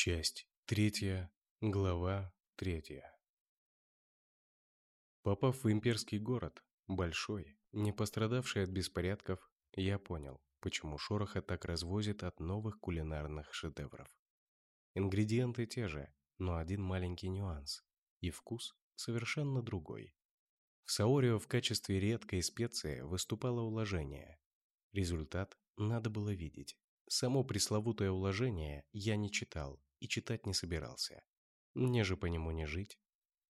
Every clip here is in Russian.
Часть третья, глава третья. Попав в имперский город, большой, не пострадавший от беспорядков, я понял, почему Шороха так развозит от новых кулинарных шедевров. Ингредиенты те же, но один маленький нюанс, и вкус совершенно другой. В Саорио в качестве редкой специи выступало уложение. Результат надо было видеть. Само пресловутое уложение я не читал и читать не собирался. Мне же по нему не жить.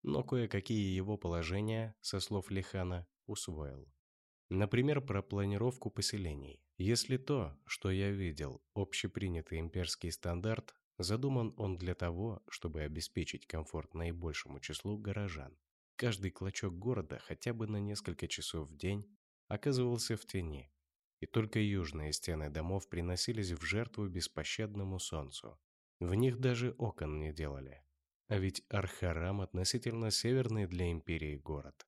Но кое-какие его положения, со слов Лихана, усвоил. Например, про планировку поселений. Если то, что я видел, общепринятый имперский стандарт, задуман он для того, чтобы обеспечить комфорт наибольшему числу горожан. Каждый клочок города хотя бы на несколько часов в день оказывался в тени, и только южные стены домов приносились в жертву беспощадному солнцу. В них даже окон не делали. А ведь Архарам относительно северный для империи город.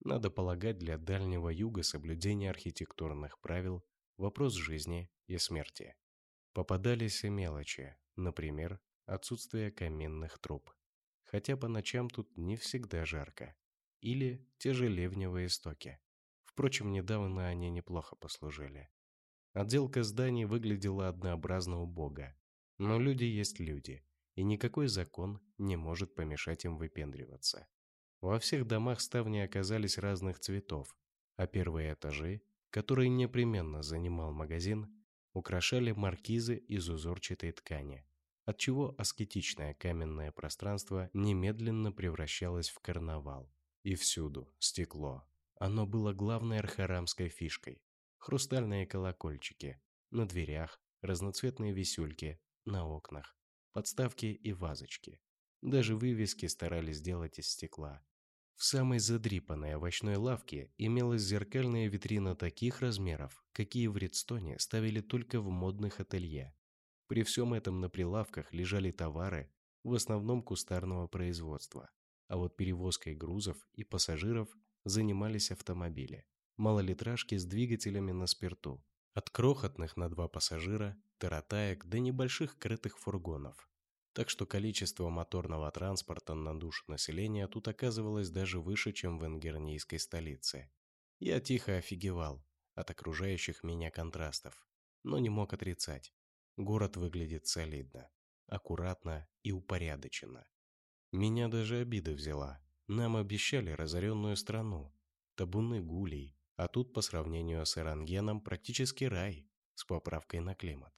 Надо полагать, для Дальнего Юга соблюдение архитектурных правил – вопрос жизни и смерти. Попадались и мелочи, например, отсутствие каменных труб. Хотя по ночам тут не всегда жарко. Или те же ливневые стоки. Впрочем, недавно они неплохо послужили. Отделка зданий выглядела однообразно убого, но люди есть люди, и никакой закон не может помешать им выпендриваться. Во всех домах ставни оказались разных цветов, а первые этажи, которые непременно занимал магазин, украшали маркизы из узорчатой ткани, отчего аскетичное каменное пространство немедленно превращалось в карнавал. И всюду стекло. Оно было главной архарамской фишкой. Хрустальные колокольчики, на дверях разноцветные висюльки, на окнах, подставки и вазочки. Даже вывески старались сделать из стекла. В самой задрипанной овощной лавке имелась зеркальная витрина таких размеров, какие в Редстоне ставили только в модных ателье. При всем этом на прилавках лежали товары, в основном кустарного производства, а вот перевозкой грузов и пассажиров занимались автомобили, малолитражки с двигателями на спирту, от крохотных на два пассажира таратаек до небольших крытых фургонов. Так что количество моторного транспорта на душу населения тут оказывалось даже выше, чем в ингернийской столице. Я тихо офигевал от окружающих меня контрастов, но не мог отрицать. Город выглядит солидно, аккуратно и упорядоченно. Меня даже обида взяла. Нам обещали разоренную страну, табуны гулей, а тут по сравнению с Эрангеном практически рай с поправкой на климат.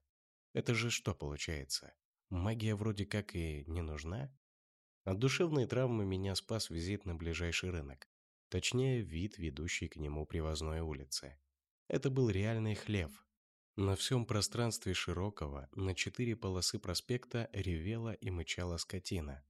Это же что получается? Магия вроде как и не нужна? От душевной травмы меня спас визит на ближайший рынок. Точнее, вид, ведущий к нему привозной улицы. Это был реальный хлев. На всем пространстве широкого, на четыре полосы проспекта ревела и мычала скотина.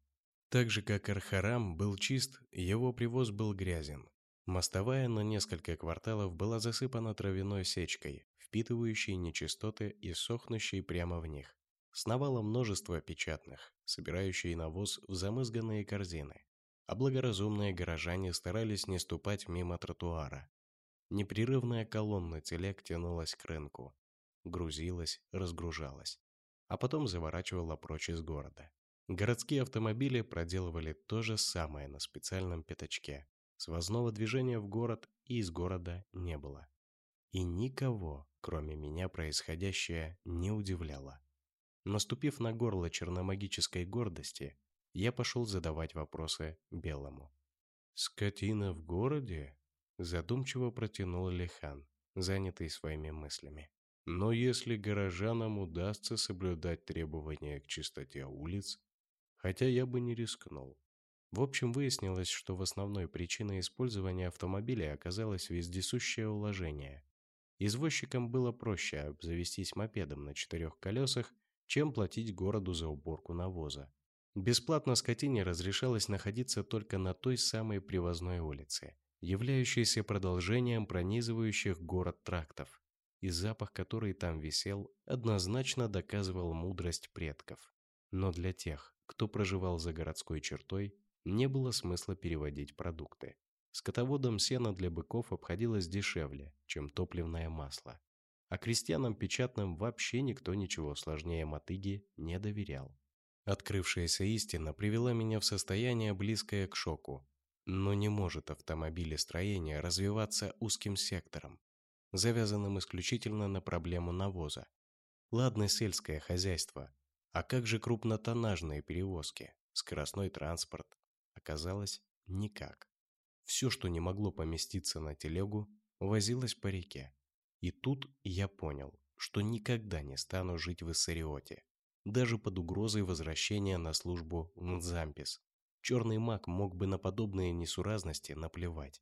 Так же, как Архарам был чист, его привоз был грязен. Мостовая на несколько кварталов была засыпана травяной сечкой, впитывающей нечистоты и сохнущей прямо в них. Сновало множество печатных, собирающие навоз в замызганные корзины. А благоразумные горожане старались не ступать мимо тротуара. Непрерывная колонна телег тянулась к рынку. Грузилась, разгружалась. А потом заворачивала прочь из города. Городские автомобили проделывали то же самое на специальном пятачке. Свозного движения в город и из города не было. И никого, кроме меня, происходящее не удивляло. Наступив на горло черномагической гордости, я пошел задавать вопросы Белому. «Скотина в городе?» – задумчиво протянул Лихан, занятый своими мыслями. «Но если горожанам удастся соблюдать требования к чистоте улиц, хотя я бы не рискнул, в общем, выяснилось, что в основной причиной использования автомобиля оказалось вездесущее уложение. Извозчикам было проще обзавестись мопедом на четырех колесах, чем платить городу за уборку навоза. Бесплатно скотине разрешалось находиться только на той самой привозной улице, являющейся продолжением пронизывающих город трактов, и запах, который там висел, однозначно доказывал мудрость предков. Но для тех, кто проживал за городской чертой, не было смысла переводить продукты. Скотоводам сено для быков обходилось дешевле, чем топливное масло. А крестьянам печатным вообще никто ничего сложнее мотыги не доверял. Открывшаяся истина привела меня в состояние, близкое к шоку. Но не может автомобилестроение развиваться узким сектором, завязанным исключительно на проблему навоза. Ладно сельское хозяйство, а как же крупнотоннажные перевозки, скоростной транспорт? Оказалось, никак. Все, что не могло поместиться на телегу, возилось по реке. И тут я понял, что никогда не стану жить в Иссариоте, даже под угрозой возвращения на службу в Мдзампис. Черный маг мог бы на подобные несуразности наплевать.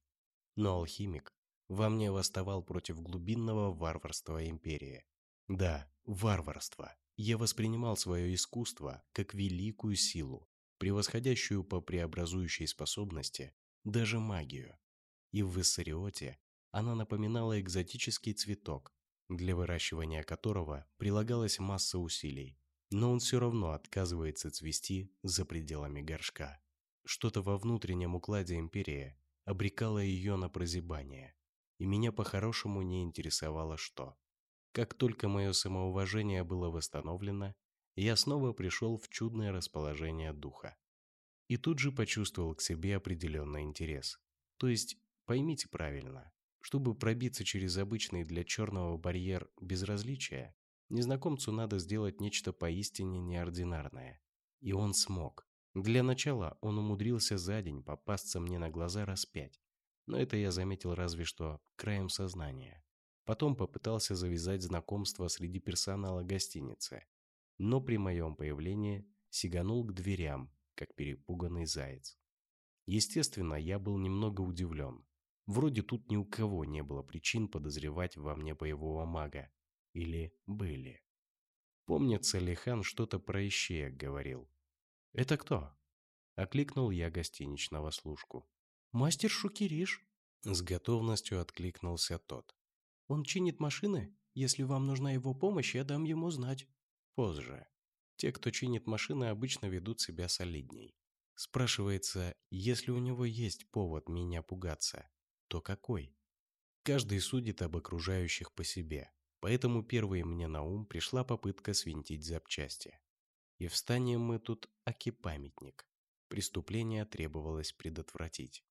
Но алхимик во мне восставал против глубинного варварства империи. Да, варварство. Я воспринимал свое искусство как великую силу, превосходящую по преобразующей способности даже магию. И в Виссариоте она напоминала экзотический цветок, для выращивания которого прилагалась масса усилий, но он все равно отказывается цвести за пределами горшка. Что-то во внутреннем укладе империи обрекало ее на прозябание, и меня по-хорошему не интересовало что. Как только мое самоуважение было восстановлено, я снова пришел в чудное расположение духа. И тут же почувствовал к себе определенный интерес. То есть, поймите правильно, чтобы пробиться через обычный для черного барьер безразличия, незнакомцу надо сделать нечто поистине неординарное. И он смог. Для начала он умудрился за день попасться мне на глаза раз пять, но это я заметил разве что краем сознания. Потом попытался завязать знакомство среди персонала гостиницы, но при моем появлении сиганул к дверям, как перепуганный заяц. Естественно, я был немного удивлен. Вроде тут ни у кого не было причин подозревать во мне боевого мага. Или были. Помнится, Лихан что-то про ищеек говорил. «Это кто?» Окликнул я гостиничного служку. «Мастер Шукириш», — с готовностью откликнулся тот. «Он чинит машины. Если вам нужна его помощь, я дам ему знать». Позже. Те, кто чинит машины, обычно ведут себя солидней. Спрашивается, если у него есть повод меня пугаться, то какой? Каждый судит об окружающих по себе, поэтому первой мне на ум пришла попытка свинтить запчасти. И встанем мы тут аки-памятник. Преступление требовалось предотвратить.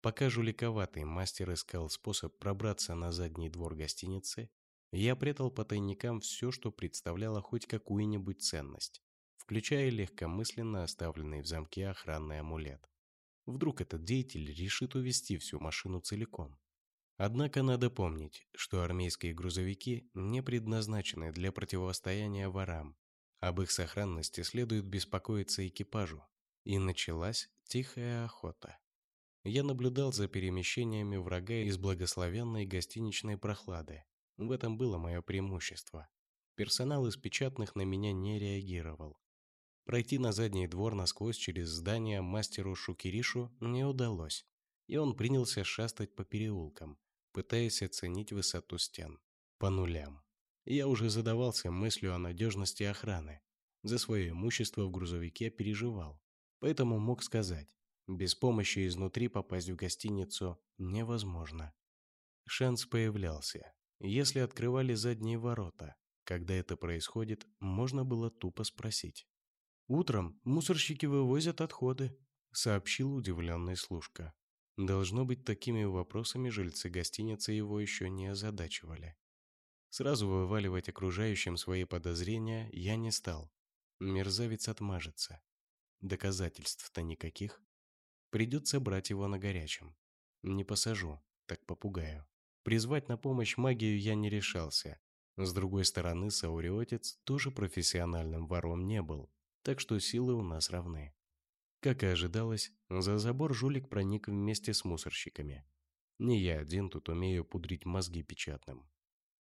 Пока жуликоватый мастер искал способ пробраться на задний двор гостиницы, я прятал по тайникам все, что представляло хоть какую-нибудь ценность, включая легкомысленно оставленный в замке охранный амулет. Вдруг этот деятель решит увести всю машину целиком. Однако надо помнить, что армейские грузовики не предназначены для противостояния ворам, об их сохранности следует беспокоиться экипажу. И началась тихая охота. Я наблюдал за перемещениями врага из благословенной гостиничной прохлады. В этом было мое преимущество. Персонал из печатных на меня не реагировал. Пройти на задний двор насквозь через здание мастеру Шукиришу не удалось, и он принялся шастать по переулкам, пытаясь оценить высоту стен. По нулям. Я уже задавался мыслью о надежности охраны. За свое имущество в грузовике переживал. Поэтому мог сказать, без помощи изнутри попасть в гостиницу невозможно. Шанс появлялся. Если открывали задние ворота, когда это происходит, можно было тупо спросить. «Утром мусорщики вывозят отходы», — сообщил удивленный служка. Должно быть, такими вопросами жильцы гостиницы его еще не озадачивали. Сразу вываливать окружающим свои подозрения я не стал. Мерзавец отмажется. Доказательств-то никаких. Придется брать его на горячем. Не посажу, так попугаю. Призвать на помощь магию я не решался. С другой стороны, Сауриотец тоже профессиональным вором не был, так что силы у нас равны. Как и ожидалось, за забор жулик проник вместе с мусорщиками. Не я один тут умею пудрить мозги печатным.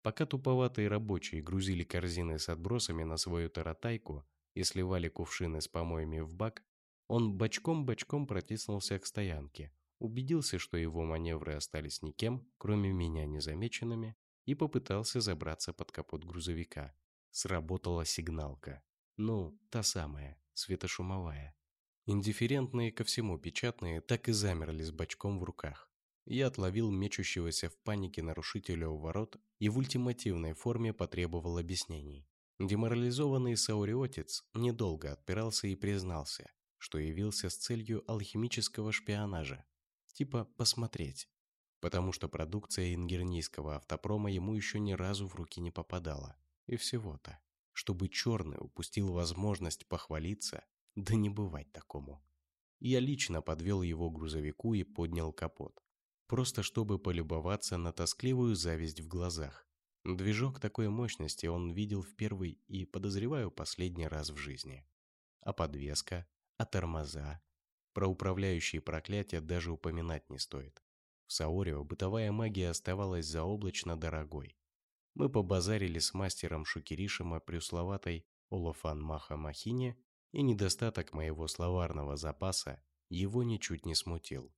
Пока туповатые рабочие грузили корзины с отбросами на свою таратайку и сливали кувшины с помоями в бак, он бочком-бочком протиснулся к стоянке, убедился, что его маневры остались никем, кроме меня незамеченными, и попытался забраться под капот грузовика. Сработала сигналка. Ну, та самая, светошумовая. Индифферентные ко всему печатные так и замерли с бочком в руках. Я отловил мечущегося в панике нарушителя у ворот и в ультимативной форме потребовал объяснений. Деморализованный сауриотец недолго отпирался и признался, что явился с целью алхимического шпионажа, типа посмотреть, потому что продукция ингернийского автопрома ему еще ни разу в руки не попадала. И всего-то, чтобы черный упустил возможность похвалиться, да не бывать такому. Я лично подвел его грузовику и поднял капот, просто чтобы полюбоваться на тоскливую зависть в глазах. Движок такой мощности он видел в первый и, подозреваю, последний раз в жизни. А подвеска, а тормоза. Про управляющие проклятия даже упоминать не стоит. В Саорио бытовая магия оставалась заоблачно дорогой. Мы побазарили с мастером Шукиришем о преусловатой Олафан Маха Махине, и недостаток моего словарного запаса его ничуть не смутил.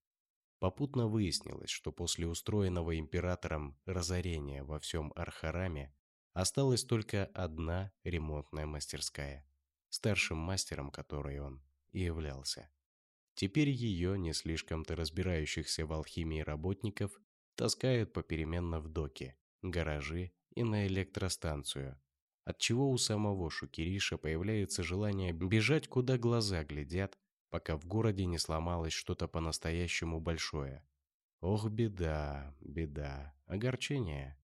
Попутно выяснилось, что после устроенного императором разорения во всем Архараме осталась только одна ремонтная мастерская, старшим мастером которой он и являлся. Теперь ее, не слишком-то разбирающихся в алхимии работников, таскают попеременно в доки, гаражи и на электростанцию, отчего у самого Шукириша появляется желание бежать, куда глаза глядят, пока в городе не сломалось что-то по-настоящему большое. Ох, беда, беда, огорчение.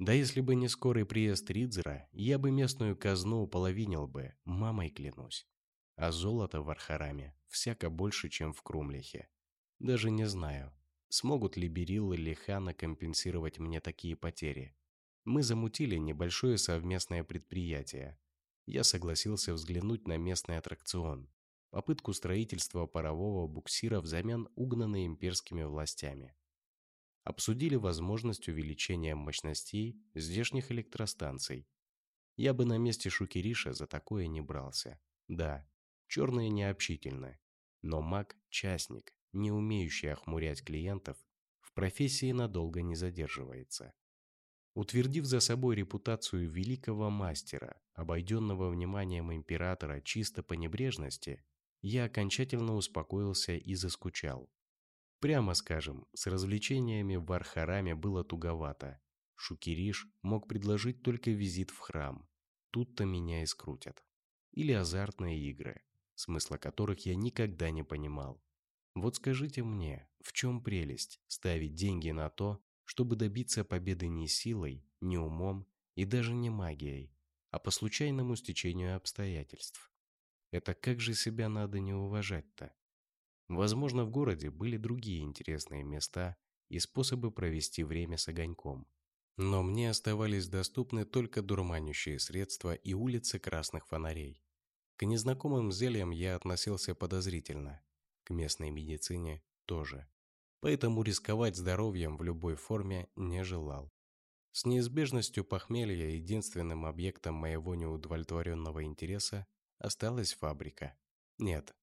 Да если бы не скорый приезд Ридзера, я бы местную казну уполовинил бы, мамой клянусь. А золото в Архараме всяко больше, чем в Крумлихе. Даже не знаю, смогут ли Берилл или Хана компенсировать мне такие потери. Мы замутили небольшое совместное предприятие. Я согласился взглянуть на местный аттракцион попытку строительства парового буксира взамен угнанной имперскими властями. Обсудили возможность увеличения мощностей здешних электростанций. Я бы на месте Шукириша за такое не брался. Да, черные необщительны, но маг – частник, не умеющий охмурять клиентов, в профессии надолго не задерживается. Утвердив за собой репутацию великого мастера, обойденного вниманием императора чисто по небрежности, я окончательно успокоился и заскучал. Прямо скажем, с развлечениями в Архараме было туговато. Шукириш мог предложить только визит в храм. Тут-то меня и скрутят. Или азартные игры, смысла которых я никогда не понимал. Вот скажите мне, в чем прелесть ставить деньги на то, чтобы добиться победы не силой, не умом и даже не магией, а по случайному стечению обстоятельств? Это как же себя надо не уважать-то? Возможно, в городе были другие интересные места и способы провести время с огоньком. Но мне оставались доступны только дурманящие средства и улицы красных фонарей. К незнакомым зельям я относился подозрительно, к местной медицине тоже. Поэтому рисковать здоровьем в любой форме не желал. С неизбежностью похмелья единственным объектом моего неудовлетворенного интереса осталась фабрика. Нет,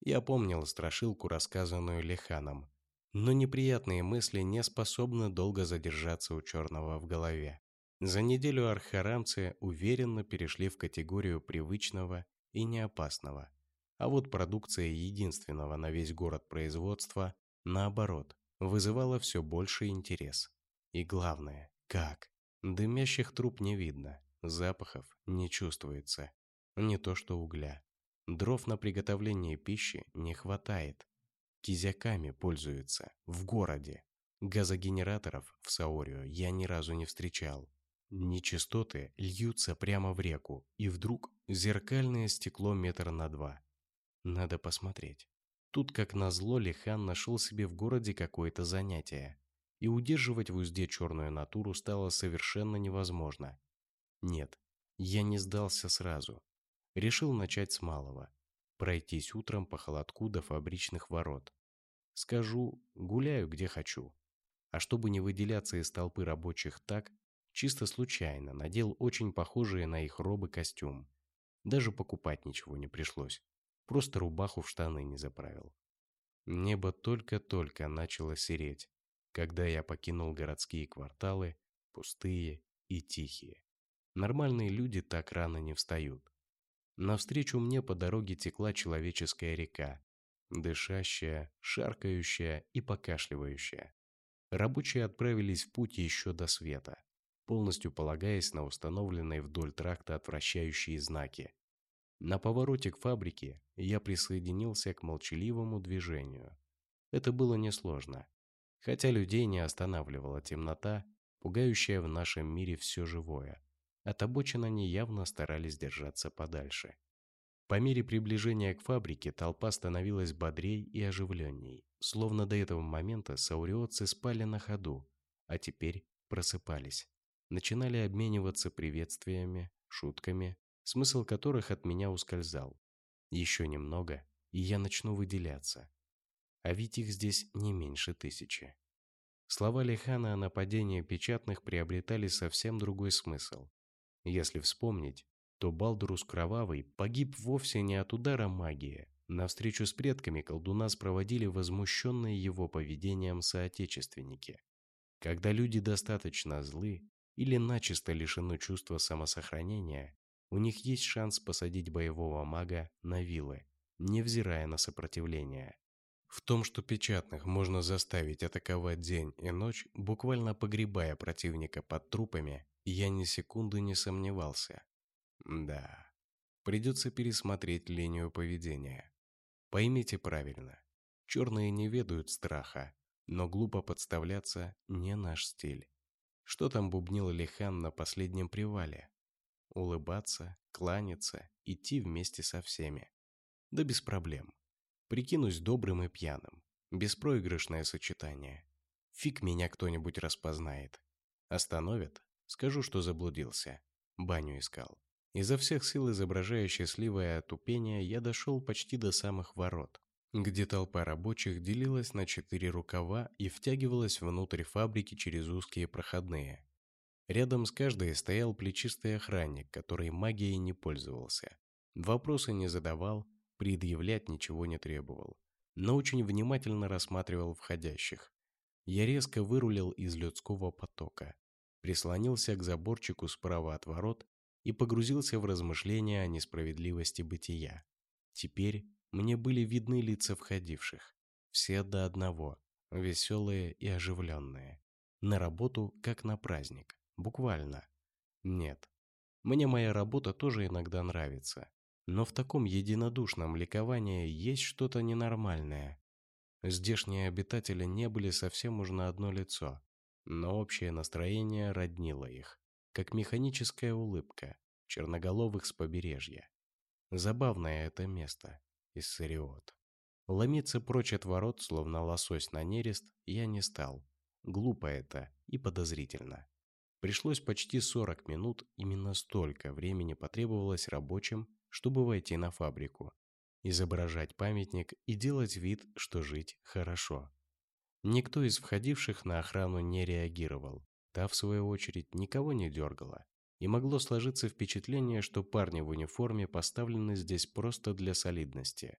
я помнил страшилку, рассказанную Леханом, но неприятные мысли не способны долго задержаться у черного в голове. За неделю архарамцы уверенно перешли в категорию привычного и неопасного. А вот продукция единственного на весь город производства, наоборот, вызывала все больше интерес. И главное, как? Дымящих труб не видно, запахов не чувствуется не то что угля. Дров на приготовление пищи не хватает. Кизяками пользуются в городе. Газогенераторов в Саорио я ни разу не встречал. Нечистоты льются прямо в реку, и вдруг зеркальное стекло метр на два. Надо посмотреть. Тут, как назло, Лихан нашел себе в городе какое-то занятие, и удерживать в узде черную натуру стало совершенно невозможно. Нет, я не сдался сразу. Решил начать с малого. Пройтись утром по холодку до фабричных ворот. Скажу, гуляю где хочу. А чтобы не выделяться из толпы рабочих так, чисто случайно надел очень похожие на их робы костюм. Даже покупать ничего не пришлось. Просто рубаху в штаны не заправил. Небо только-только начало сереть, когда я покинул городские кварталы, пустые и тихие. Нормальные люди так рано не встают. Навстречу мне по дороге текла человеческая река, дышащая, шаркающая и покашливающая. Рабочие отправились в путь еще до света. Полностью полагаясь на установленные вдоль тракта отвращающие знаки. На повороте к фабрике я присоединился к молчаливому движению. Это было несложно. Хотя людей не останавливала темнота, пугающая в нашем мире все живое. От обочин они явно старались держаться подальше. По мере приближения к фабрике толпа становилась бодрей и оживленней, словно до этого момента сауриотцы спали на ходу, а теперь просыпались. Начинали обмениваться приветствиями, шутками, смысл которых от меня ускользал. Еще немного, и я начну выделяться. А ведь их здесь не меньше тысячи. Слова Лихана о нападении печатных приобретали совсем другой смысл. Если вспомнить, то Балдурус Кровавый погиб вовсе не от удара магии. На встречу с предками колдуна спроводили возмущенные его поведением соотечественники. Когда люди достаточно злы или начисто лишены чувства самосохранения, у них есть шанс посадить боевого мага на вилы, невзирая на сопротивление. В том, что печатных можно заставить атаковать день и ночь, буквально погребая противника под трупами, я ни секунды не сомневался. Да, придется пересмотреть линию поведения. Поймите правильно, черные не ведают страха, но глупо подставляться не наш стиль. Что там бубнил Лихан на последнем привале? Улыбаться, кланяться, идти вместе со всеми. Да без проблем. Прикинусь добрым и пьяным. Беспроигрышное сочетание. Фиг меня кто-нибудь распознает. Остановят? Скажу, что заблудился. Баню искал. Изо всех сил изображая счастливое отупение, я дошел почти до самых ворот, где толпа рабочих делилась на четыре рукава и втягивалась внутрь фабрики через узкие проходные. Рядом с каждой стоял плечистый охранник, который магией не пользовался. Вопросы не задавал, предъявлять ничего не требовал, но очень внимательно рассматривал входящих. Я резко вырулил из людского потока, прислонился к заборчику справа от ворот и погрузился в размышления о несправедливости бытия. Теперь мне были видны лица входивших, все до одного, веселые и оживленные. На работу, как на праздник, буквально. Нет, мне моя работа тоже иногда нравится, но в таком единодушном ликовании есть что-то ненормальное. Здешние обитатели не были совсем уж на одно лицо, но общее настроение роднило их как механическая улыбка черноголовых с побережья. Забавное это место, Иссариот. Ломиться прочь от ворот, словно лосось на нерест, я не стал. Глупо это и подозрительно. Пришлось почти 40 минут, именно столько времени потребовалось рабочим, чтобы войти на фабрику, изображать памятник и делать вид, что жить хорошо. Никто из входивших на охрану не реагировал, Та, в свою очередь, никого не дергала, и могло сложиться впечатление, что парни в униформе поставлены здесь просто для солидности.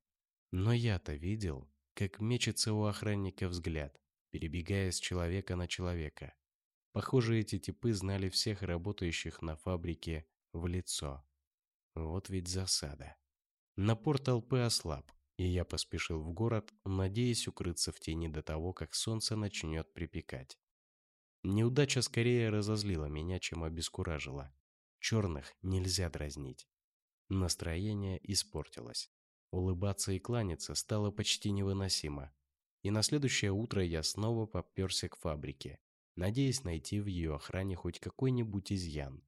Но я-то видел, как мечется у охранника взгляд, перебегая с человека на человека. Похоже, эти типы знали всех работающих на фабрике в лицо. Вот ведь засада. Напор толпы ослаб, и я поспешил в город, надеясь укрыться в тени до того, как солнце начнет припекать. Неудача скорее разозлила меня, чем обескуражила. Черных нельзя дразнить. Настроение испортилось. Улыбаться и кланяться стало почти невыносимо. И на следующее утро я снова попёрся к фабрике, надеясь найти в ее охране хоть какой-нибудь изъян.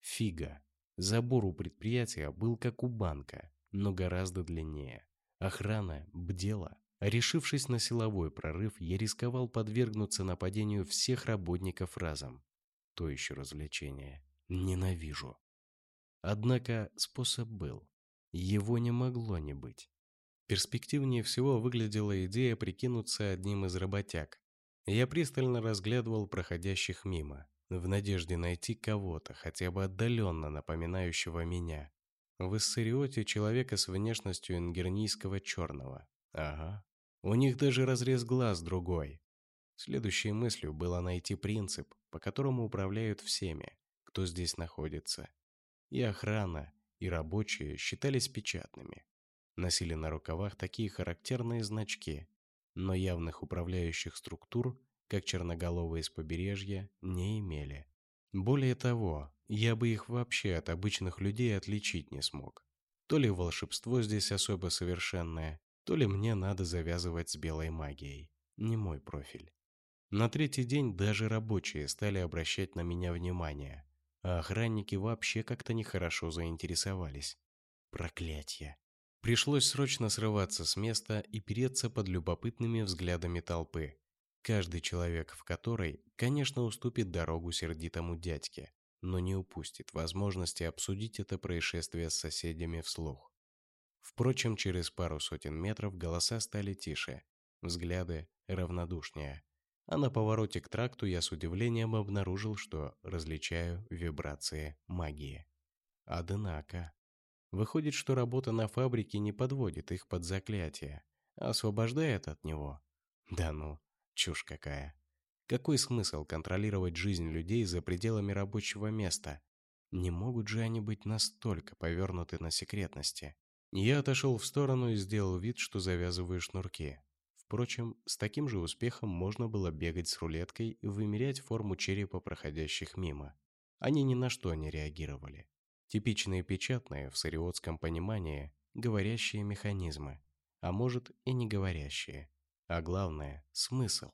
Фига. Забор у предприятия был как у банка, но гораздо длиннее. Охрана бдела. Решившись на силовой прорыв, я рисковал подвергнуться нападению всех работников разом. То еще развлечение. Ненавижу. Однако способ был. Его не могло не быть. Перспективнее всего выглядела идея прикинуться одним из работяг. Я пристально разглядывал проходящих мимо, в надежде найти кого-то, хотя бы отдаленно напоминающего меня. В Иссариоте человека с внешностью ингернийского черного. Ага, у них даже разрез глаз другой. Следующей мыслью было найти принцип, по которому управляют всеми, кто здесь находится. И охрана, и рабочие считались печатными. Носили на рукавах такие характерные значки, но явных управляющих структур, как черноголовые с побережья, не имели. Более того, я бы их вообще от обычных людей отличить не смог. То ли волшебство здесь особо совершенное, то ли мне надо завязывать с белой магией. Не мой профиль. На третий день даже рабочие стали обращать на меня внимание, а охранники вообще как-то нехорошо заинтересовались. Проклятье. Пришлось срочно срываться с места и переться под любопытными взглядами толпы, каждый человек в которой, конечно, уступит дорогу сердитому дядьке, но не упустит возможности обсудить это происшествие с соседями вслух. Впрочем, через пару сотен метров голоса стали тише, взгляды равнодушнее. А на повороте к тракту я с удивлением обнаружил, что различаю вибрации магии. Однако, выходит, что работа на фабрике не подводит их под заклятие, а освобождает от него. Да ну, чушь какая. Какой смысл контролировать жизнь людей за пределами рабочего места? Не могут же они быть настолько повернуты на секретности. Я отошел в сторону и сделал вид, что завязываю шнурки. Впрочем, с таким же успехом можно было бегать с рулеткой и вымерять форму черепа проходящих мимо. Они ни на что не реагировали. Типичные печатные, в сариотском понимании, говорящие механизмы. А может и не говорящие. А главное – смысл.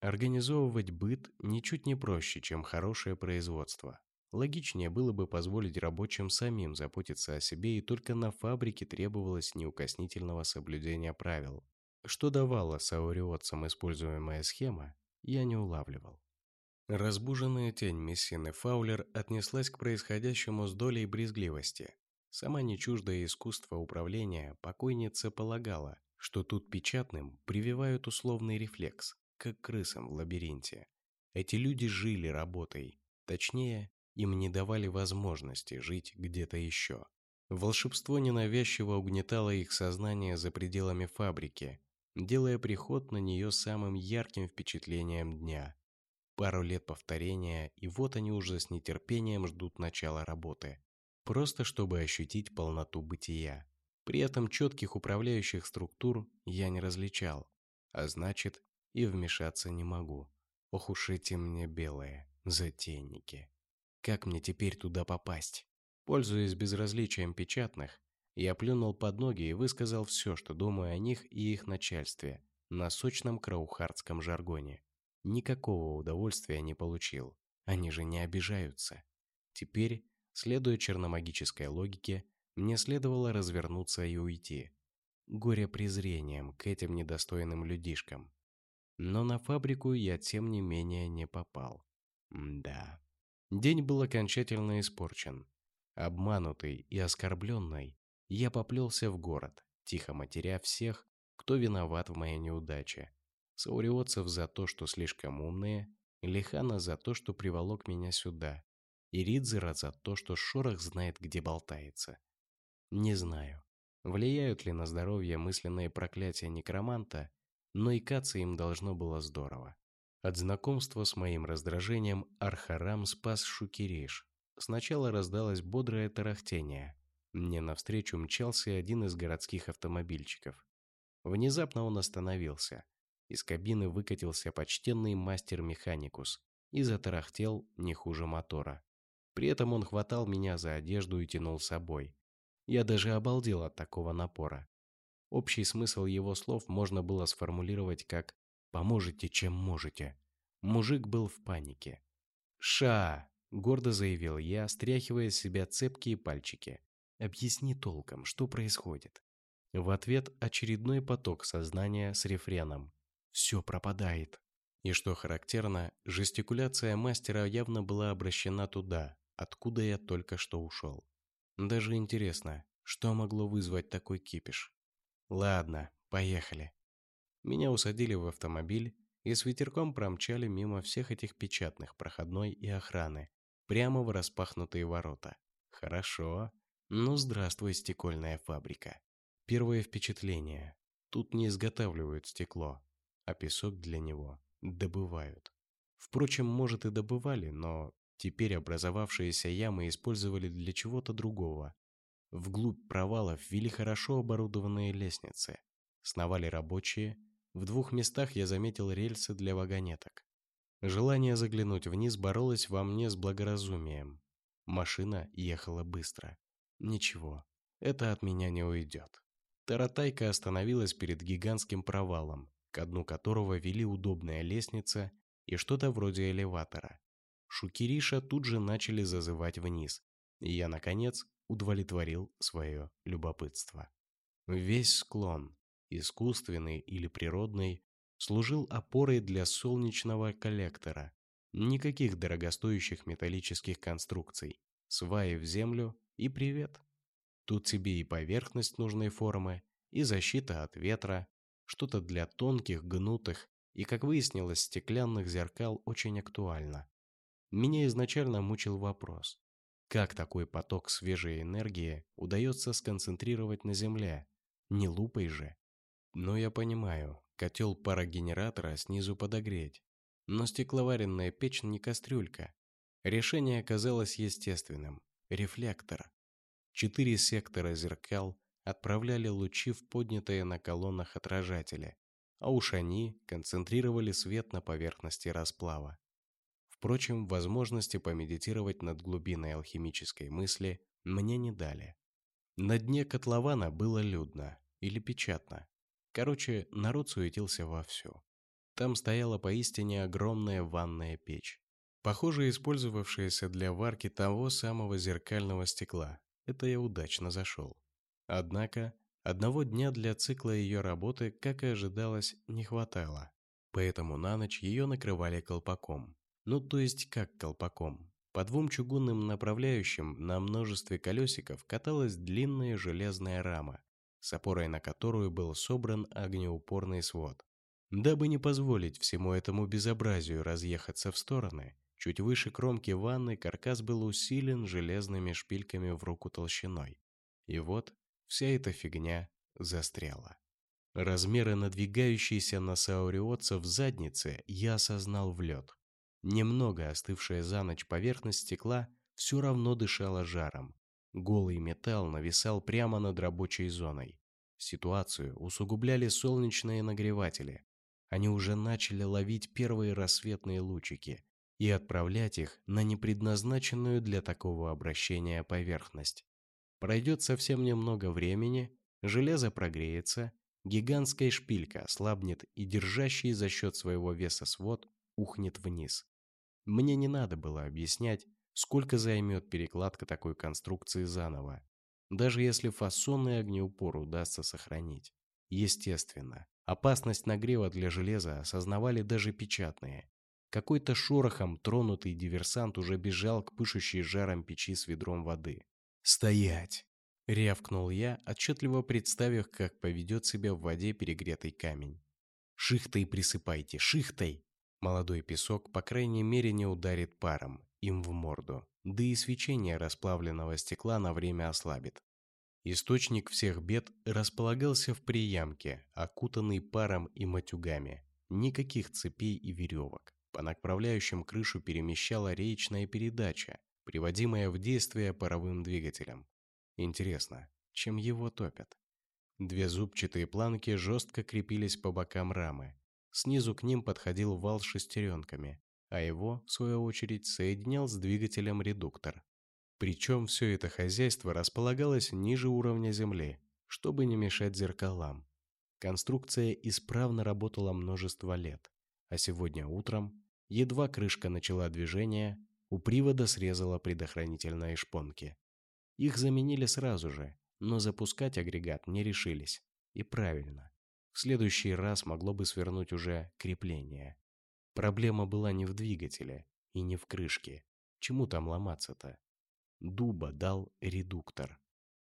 Организовывать быт ничуть не проще, чем хорошее производство. Логичнее было бы позволить рабочим самим заботиться о себе, и только на фабрике требовалось неукоснительного соблюдения правил, что давала сауриотцам используемая схема, я не улавливал. Разбуженная тень Мессины Фаулер отнеслась к происходящему с долей брезгливости. Сама не чуждая искусства управления, покойница полагала, что тут печатным прививают условный рефлекс, как крысам в лабиринте. Эти люди жили работой, точнее, им не давали возможности жить где-то еще. Волшебство ненавязчиво угнетало их сознание за пределами фабрики, делая приход на нее самым ярким впечатлением дня. Пару лет повторения, и вот они уже с нетерпением ждут начала работы. Просто чтобы ощутить полноту бытия. При этом четких управляющих структур я не различал, а значит и вмешаться не могу. Ох уж эти мне белые, затейники. Как мне теперь туда попасть? Пользуясь безразличием печатных, я плюнул под ноги и высказал все, что думаю о них и их начальстве, на сочном краухардском жаргоне. Никакого удовольствия не получил. Они же не обижаются. Теперь, следуя черномагической логике, мне следовало развернуться и уйти. Горе презрением к этим недостойным людишкам. Но на фабрику я тем не менее не попал. М да. День был окончательно испорчен. Обманутый и оскорбленный, я поплелся в город, тихо матеря всех, кто виноват в моей неудаче. Сауриотцев за то, что слишком умные, Лихана за то, что приволок меня сюда, и Ридзера за то, что Шорох знает, где болтается. Не знаю, влияют ли на здоровье мысленные проклятия некроманта, но и каться им должно было здорово. От знакомства с моим раздражением Архарам спас Шукириш. Сначала раздалось бодрое тарахтение, мне навстречу мчался один из городских автомобильчиков. Внезапно он остановился. Из кабины выкатился почтенный мастер-механикус и затарахтел не хуже мотора. При этом он хватал меня за одежду и тянул с собой. Я даже обалдел от такого напора. Общий смысл его слов можно было сформулировать как «поможете, чем можете». Мужик был в панике. «Ша!» – гордо заявил я, стряхивая с себя цепкие пальчики. Объясни толком, что происходит. В ответ очередной поток сознания с рефреном. Все пропадает. И что характерно, жестикуляция мастера явно была обращена туда, откуда я только что ушел. Даже интересно, что могло вызвать такой кипиш. Ладно, поехали. Меня усадили в автомобиль и с ветерком промчали мимо всех этих печатных проходной и охраны, прямо в распахнутые ворота. Хорошо. Ну, здравствуй, стекольная фабрика. Первое впечатление. Тут не изготавливают стекло, а песок для него добывают. Впрочем, может и добывали, но теперь образовавшиеся ямы использовали для чего-то другого. Вглубь провалов вели хорошо оборудованные лестницы. Сновали рабочие. В двух местах я заметил рельсы для вагонеток. Желание заглянуть вниз боролось во мне с благоразумием. Машина ехала быстро. Ничего, это от меня не уйдет. Таратайка остановилась перед гигантским провалом, к дну которого вели удобная лестница и что-то вроде элеватора. Шукириша тут же начали зазывать вниз, и я, наконец, удовлетворил свое любопытство. Весь склон, искусственный или природный, служил опорой для солнечного коллектора. Никаких дорогостоящих металлических конструкций. Сваи в землю и привет. Тут тебе и поверхность нужной формы, и защита от ветра, что-то для тонких, гнутых и, как выяснилось, стеклянных зеркал очень актуально. Меня изначально мучил вопрос, как такой поток свежей энергии удается сконцентрировать на Земле? Не лупой же. Но я понимаю, котел парогенератора снизу подогреть. Но стекловаренная печь не кастрюлька. Решение оказалось естественным. Рефлектор. Четыре сектора зеркал отправляли лучи в поднятые на колоннах отражатели, а уж они концентрировали свет на поверхности расплава. Впрочем, возможности помедитировать над глубиной алхимической мысли мне не дали. На дне котлована было людно или печатно. Короче, народ суетился вовсю. Там стояла поистине огромная ванная печь, похоже, использовавшаяся для варки того самого зеркального стекла. Это я удачно зашел. Однако, одного дня для цикла ее работы, как и ожидалось, не хватало. Поэтому на ночь ее накрывали колпаком. Ну, то есть как колпаком. По двум чугунным направляющим на множестве колесиков каталась длинная железная рама, с опорой на которую был собран огнеупорный свод. Дабы не позволить всему этому безобразию разъехаться в стороны, чуть выше кромки ванны каркас был усилен железными шпильками в руку толщиной. И вот вся эта фигня застряла. Размеры надвигающейся на сауриотца в заднице я осознал в лед. Немного остывшая за ночь поверхность стекла все равно дышала жаром. Голый металл нависал прямо над рабочей зоной. Ситуацию усугубляли солнечные нагреватели. Они уже начали ловить первые рассветные лучики и отправлять их на непредназначенную для такого обращения поверхность. Пройдет совсем немного времени, железо прогреется, гигантская шпилька ослабнет и держащий за счет своего веса свод ухнет вниз. Мне не надо было объяснять, сколько займет перекладка такой конструкции заново, даже если фасонный огнеупор удастся сохранить. Естественно, опасность нагрева для железа осознавали даже печатные. Какой-то шорохом тронутый диверсант уже бежал к пышущей жаром печи с ведром воды. «Стоять!» — рявкнул я, отчетливо представив, как поведет себя в воде перегретый камень. «Шихтой присыпайте, шихтой!» Молодой песок, по крайней мере, не ударит паром им в морду, да и свечение расплавленного стекла на время ослабит. Источник всех бед располагался в приямке, окутанный паром и матюгами. Никаких цепей и веревок. По направляющим крышу перемещала речная передача, приводимая в действие паровым двигателем. Интересно, чем его топят? Две зубчатые планки жестко крепились по бокам рамы, Снизу к ним подходил вал с шестеренками, а его, в свою очередь, соединял с двигателем редуктор. Причем все это хозяйство располагалось ниже уровня земли, чтобы не мешать зеркалам. Конструкция исправно работала множество лет, а сегодня утром, едва крышка начала движение, у привода срезала предохранительные шпонки. Их заменили сразу же, но запускать агрегат не решились. И правильно. В следующий раз могло бы свернуть уже крепление. Проблема была не в двигателе и не в крышке. Чему там ломаться-то? Дуба дал редуктор.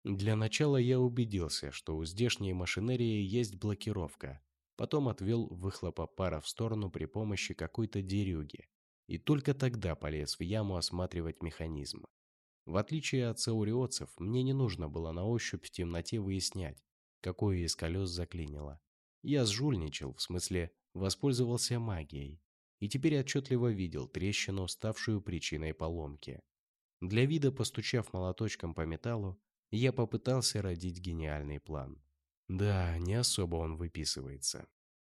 Для начала я убедился, что у здешней машинерии есть блокировка. Потом отвел выхлопа пара в сторону при помощи какой-то дерюги. И только тогда полез в яму осматривать механизм. В отличие от сауриотцев, мне не нужно было на ощупь в темноте выяснять, какое из колес заклинило. Я сжульничал, в смысле, воспользовался магией, и теперь отчетливо видел трещину, ставшую причиной поломки. Для вида, постучав молоточком по металлу, я попытался родить гениальный план. Да, не особо он выписывается.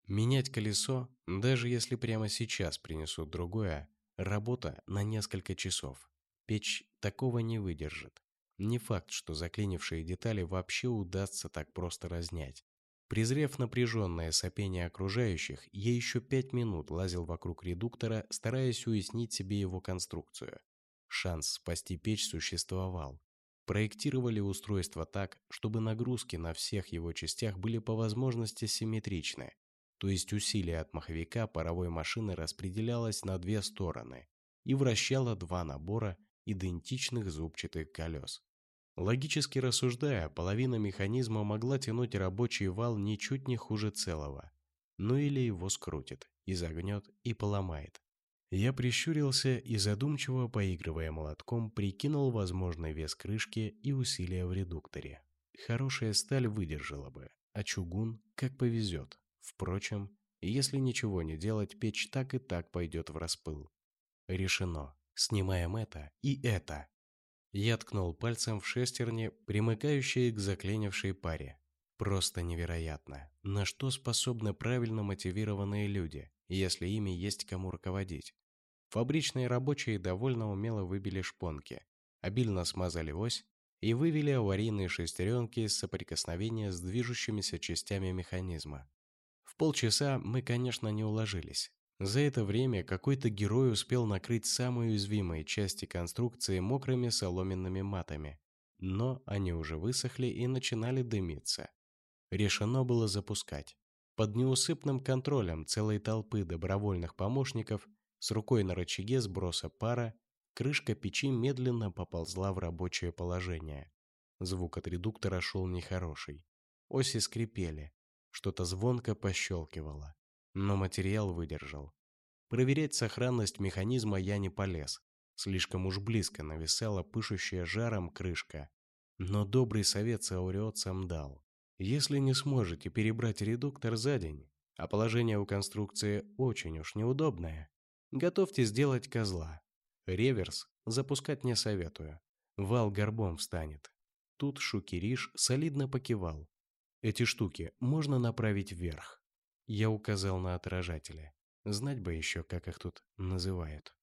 Менять колесо, даже если прямо сейчас принесут другое, работа на несколько часов. Печь такого не выдержит. Не факт, что заклинившие детали вообще удастся так просто разнять. Презрев напряженное сопение окружающих, я еще пять минут лазил вокруг редуктора, стараясь уяснить себе его конструкцию. Шанс спасти печь существовал. Проектировали устройство так, чтобы нагрузки на всех его частях были по возможности симметричны, то есть усилие от маховика паровой машины распределялось на две стороны и вращало два набора идентичных зубчатых колес. Логически рассуждая, половина механизма могла тянуть рабочий вал ничуть не хуже целого. Ну или его скрутит, изогнет и поломает. Я прищурился и задумчиво, поигрывая молотком, прикинул возможный вес крышки и усилия в редукторе. Хорошая сталь выдержала бы, а чугун как повезет. Впрочем, если ничего не делать, печь так и так пойдет в распыл. Решено. Снимаем это и это. Я ткнул пальцем в шестерни, примыкающие к заклинившей паре. Просто невероятно, на что способны правильно мотивированные люди, если ими есть кому руководить. Фабричные рабочие довольно умело выбили шпонки, обильно смазали ось и вывели аварийные шестеренки из соприкосновения с движущимися частями механизма. В полчаса мы, конечно, не уложились, за это время какой-то герой успел накрыть самые уязвимые части конструкции мокрыми соломенными матами, но они уже высохли и начинали дымиться. Решено было запускать. Под неусыпным контролем целой толпы добровольных помощников с рукой на рычаге сброса пара крышка печи медленно поползла в рабочее положение. Звук от редуктора шел нехороший. Оси скрипели, что-то звонко пощелкивало но материал выдержал. Проверять сохранность механизма я не полез. Слишком уж близко нависала пышущая жаром крышка. Но добрый совет сауриотцам дал. Если не сможете перебрать редуктор за день, а положение у конструкции очень уж неудобное, готовьте сделать козла. Реверс запускать не советую. Вал горбом встанет. Тут Шукириш солидно покивал. Эти штуки можно направить вверх. Я указал на отражатели. Знать бы еще, как их тут называют.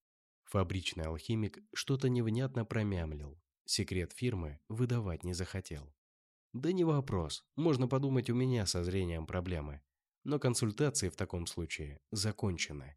Фабричный алхимик что-то невнятно промямлил. Секрет фирмы выдавать не захотел. Да не вопрос. Можно подумать, у меня со зрением проблемы. Но консультации в таком случае закончены.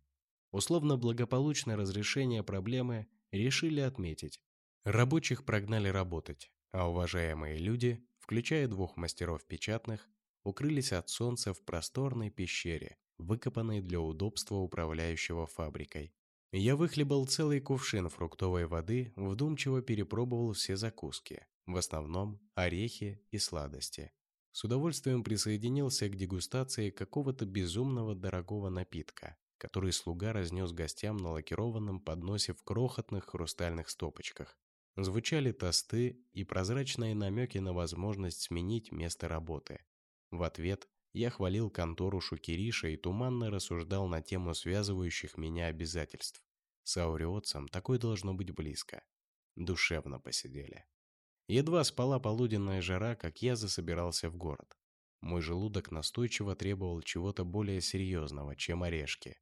Условно благополучное разрешение проблемы решили отметить. Рабочих прогнали работать, а уважаемые люди, включая двух мастеров печатных, укрылись от солнца в просторной пещере, выкопанной для удобства управляющего фабрикой. Я выхлебал целый кувшин фруктовой воды, вдумчиво перепробовал все закуски, в основном орехи и сладости. С удовольствием присоединился к дегустации какого-то безумного дорогого напитка, который слуга разнес гостям на лакированном подносе в крохотных хрустальных стопочках. Звучали тосты и прозрачные намеки на возможность сменить место работы. В ответ я хвалил контору Шукириша и туманно рассуждал на тему связывающих меня обязательств. С ауриотцем такое должно быть близко. Душевно посидели. Едва спала полуденная жара, как я засобирался в город. Мой желудок настойчиво требовал чего-то более серьезного, чем орешки.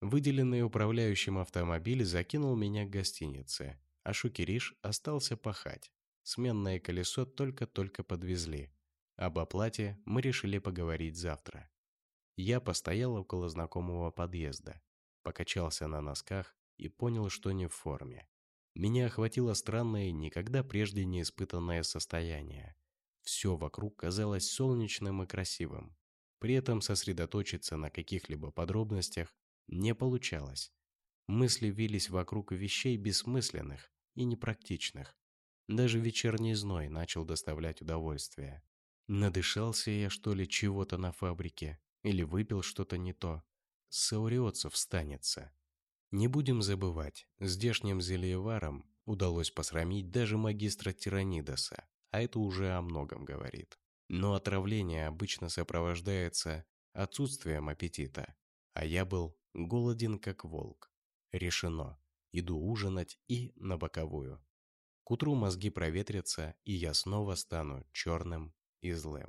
Выделенный управляющим автомобиль закинул меня к гостинице, а Шукириш остался пахать. Сменное колесо только-только подвезли. Об оплате мы решили поговорить завтра. Я постоял около знакомого подъезда, покачался на носках и понял, что не в форме. Меня охватило странное, никогда прежде не испытанное состояние. Все вокруг казалось солнечным и красивым. При этом сосредоточиться на каких-либо подробностях не получалось. Мысли вились вокруг вещей бессмысленных и непрактичных. Даже вечерний зной начал доставлять удовольствие. Надышался я, что ли, чего-то на фабрике? Или выпил что-то не то? Сауриотцев встанется. Не будем забывать, здешним зельеваром удалось посрамить даже магистра Тиранидоса, а это уже о многом говорит. Но отравление обычно сопровождается отсутствием аппетита, а я был голоден как волк. Решено. Иду ужинать и на боковую. К утру мозги проветрятся, и я снова стану черным и злым.